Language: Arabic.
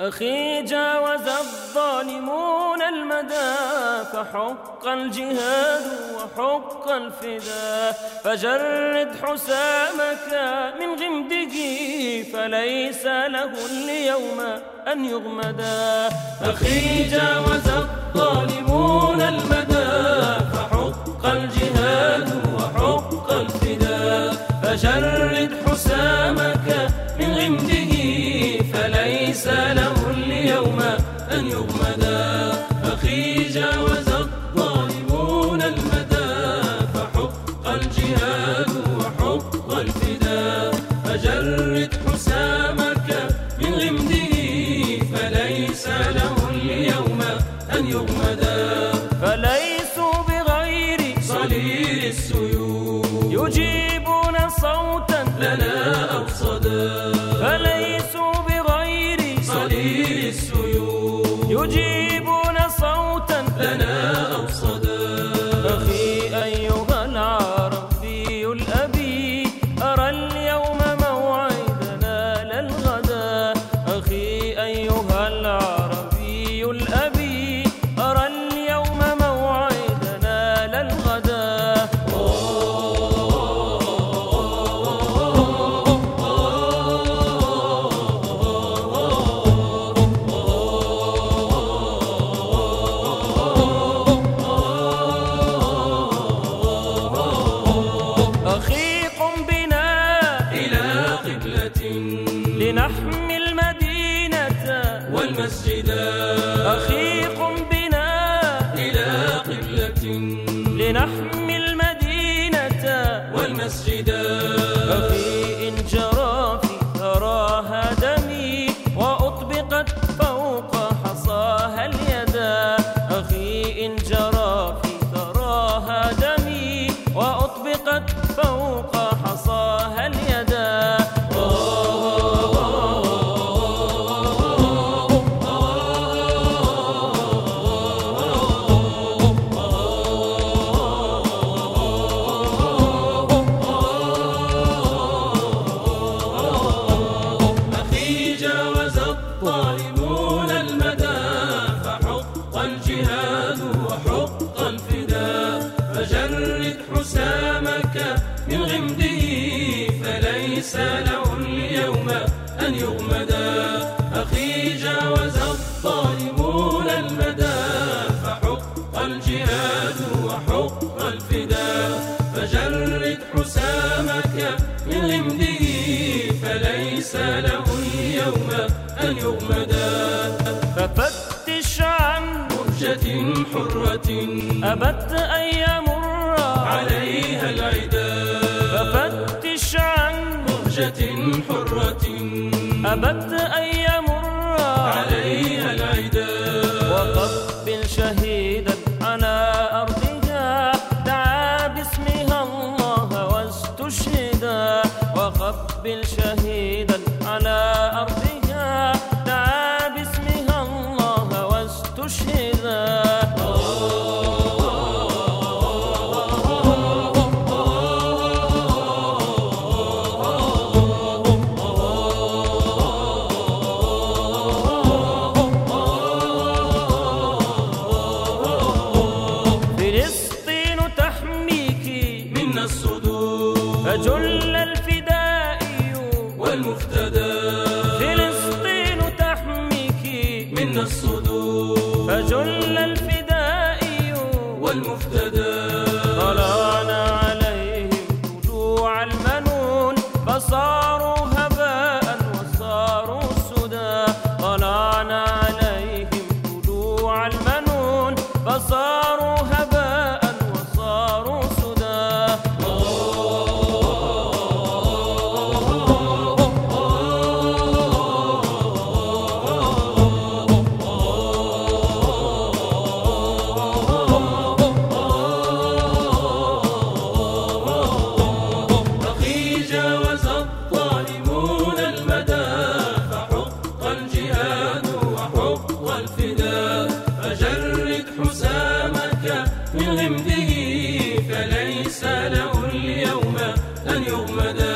أخي جاوز الظالمون المدى فحق الجهاد وحق الفداء فجرد حسامك من غمده فليس له اليوم أن يغمدا أخي جاوز الظالمون المدى فحق الجهاد وحق الفداء فجرد أن يغمدا أخي جاوز الظالمون المدى فحق الجهاد وحق الفداء فجرد حسامك من غمده فليس له اليوم أن يغمدا فليسوا بغير صليل السيوف يجيبون صوتا لنا أو صدى فليسوا يجيبون صوتا. لنا أو صدى أخي أيها العربي الأبي أرى اليوم موعدنا للغدا. أخي أيها العربي لنحمي المدينة والمسجد. أخي إن جرى في ثراها دمي وأطبقت فوق أن يغمدا أخي جاوز الظالمون المدى فحق الجهاد وحق الفداء فجرد حسامك من غمده فليس له اليوم أن يغمدا ففتش عن مرجة حرة أبت أن يمر عليها العدا حرة. أبت أن يمر عليها العدا وقبل شهيدا على أرضها. دعا باسمها الله واستشهدا وقبل شهيدا على منا الصدور. فجل الفدائي والمفتدى. طلعنا عليهم طلوع المنون. فصاروا أن يغمدا